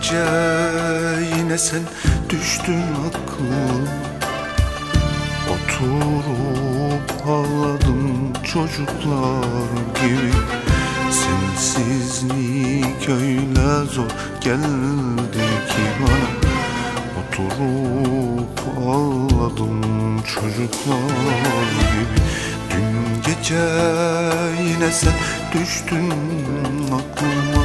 gece yine sen düştün aklıma Oturup ağladım çocuklar gibi. Sensizlik öyle zor geldi ki bana. Oturup ağladım çocuklar gibi. Dün gece yine sen düştün aklıma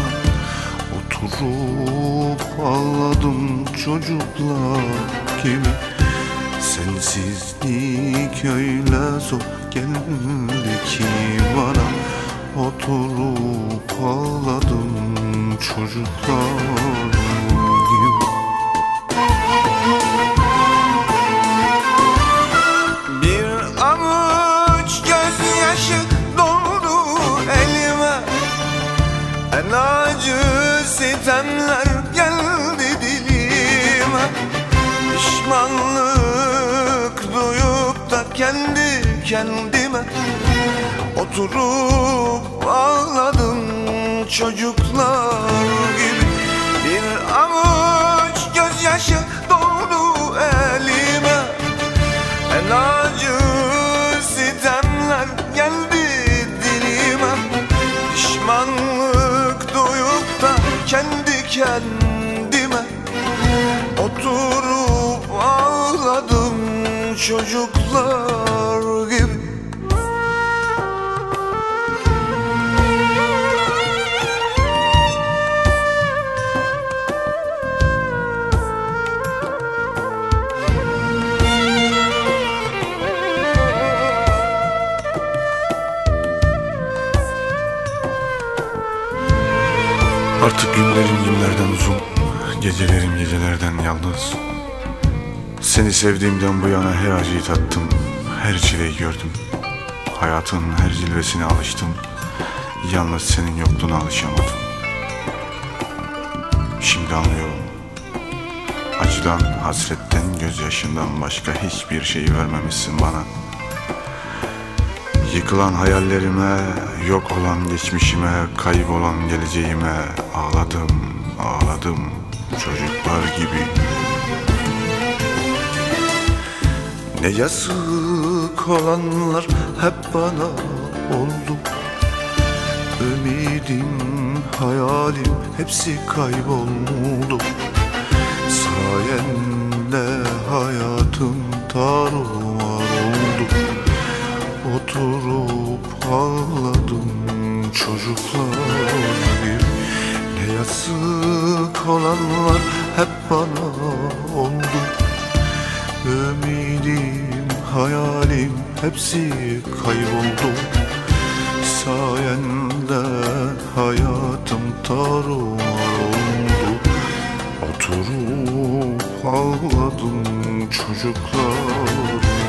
Oturup ağladım çocuklar gibi. Sensizlik öyle zor geldi ki bana. Oturup ağladım çocuklar sitemler geldi dilime. Pişmanlık duyup da kendi kendime Oturup ağladım çocuklar gibi kendime Oturup ağladım çocuklar Artık günlerim günlerden uzun Gecelerim gecelerden yalnız. Seni sevdiğimden bu yana her acıyı tattım Her çileyi gördüm. Hayatın her cilvesine alıştım Yalnız senin yokluğuna alışamadım. Şimdi anlıyorum Acıdan, hasretten, gözyaşından başka hiçbir şey vermemişsin bana Yıkılan hayallerime, yok olan geçmişime, kaybolan geleceğime ağladım, ağladım çocuklar gibi. Ne yazık olanlar hep bana oldu. Ümidim, hayalim hepsi kayboldu. Sayende hayatım tarumar oldu. Oturup ağladım çocuklar. Gibi Ne yazık olanlar hep bana oldu. Ümidim, hayalim hepsi kayboldu. Sayende hayatım tarumar oldu. Oturup ağladım çocuklar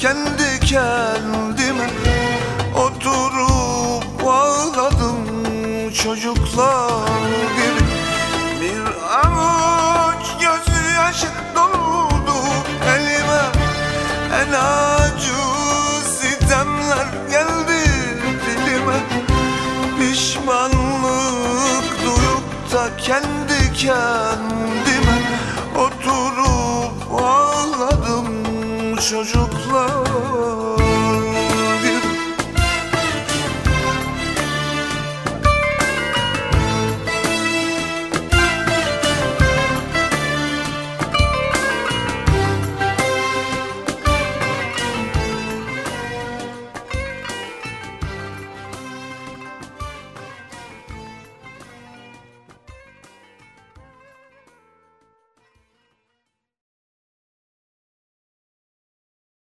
kendi kendime Oturup ağladım çocuklar gibi. Bir avuç gözyaşı doldu elime. En acı sitemler geldi dilime. Pişmanlık duyup da kendi kendime çocuklar